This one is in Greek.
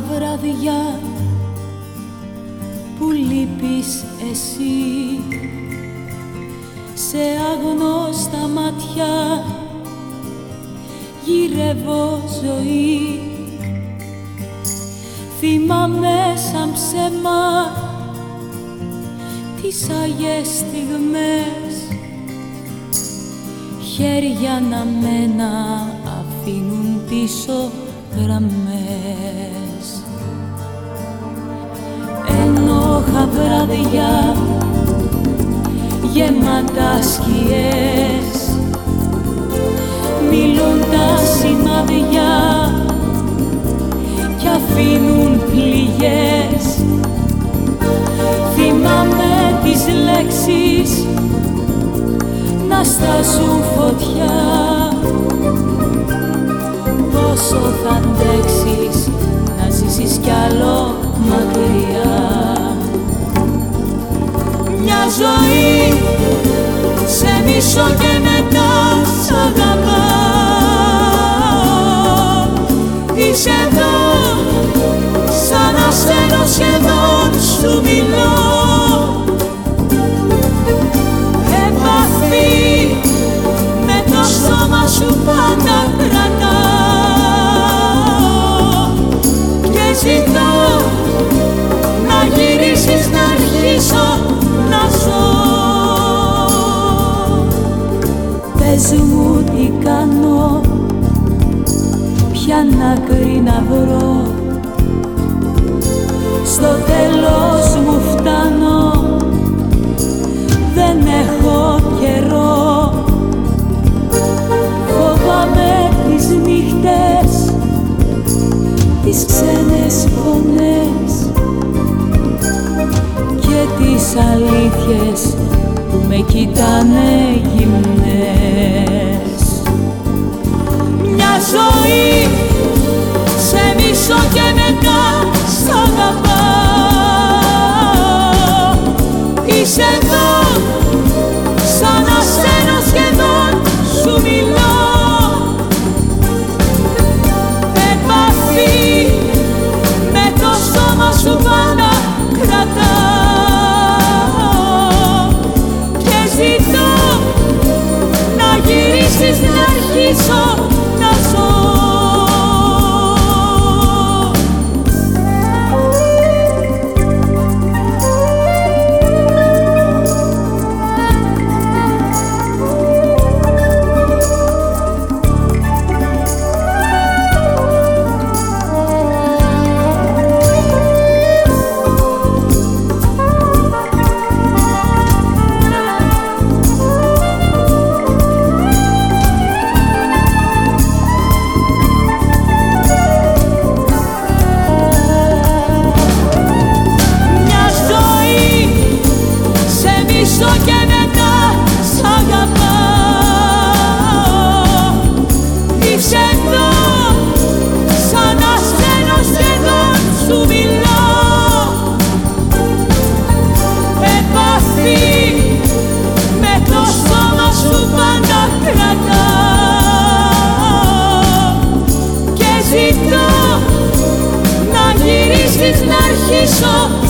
βράδια που λείπεις εσύ. Σε άγνωστα μάτια γυρεύω ζωή. Θυμάμαι σαν ψέμα τις αγιές στιγμές. Χέρια να μένα αφήνουν πίσω γραμμές. Ενόχα βράδια γεμάτα σκιές. Μιλούν τα σημάδια κι αφήνουν πληγές. Θυμάμαι τις λέξεις να στάζουν φωτιά πόσο θα αντέξεις να ζήσεις κι άλλο μακριά. Μια ζωή σε μισό και μετά σ' αγαπάω Είσαι εδώ σαν αστέρω σχεδόν σου μιλώ. Επαφή με το σώμα σου πάντα ποια άκρη να βρω. Στο τέλος μου φτάνω. Δεν έχω καιρό. Φοβάμαι τις νύχτες τις ξένες φωνές και τις αλήθειες που με κοιτάνε γυμνές ζητώ να γυρίσεις να αρχίσω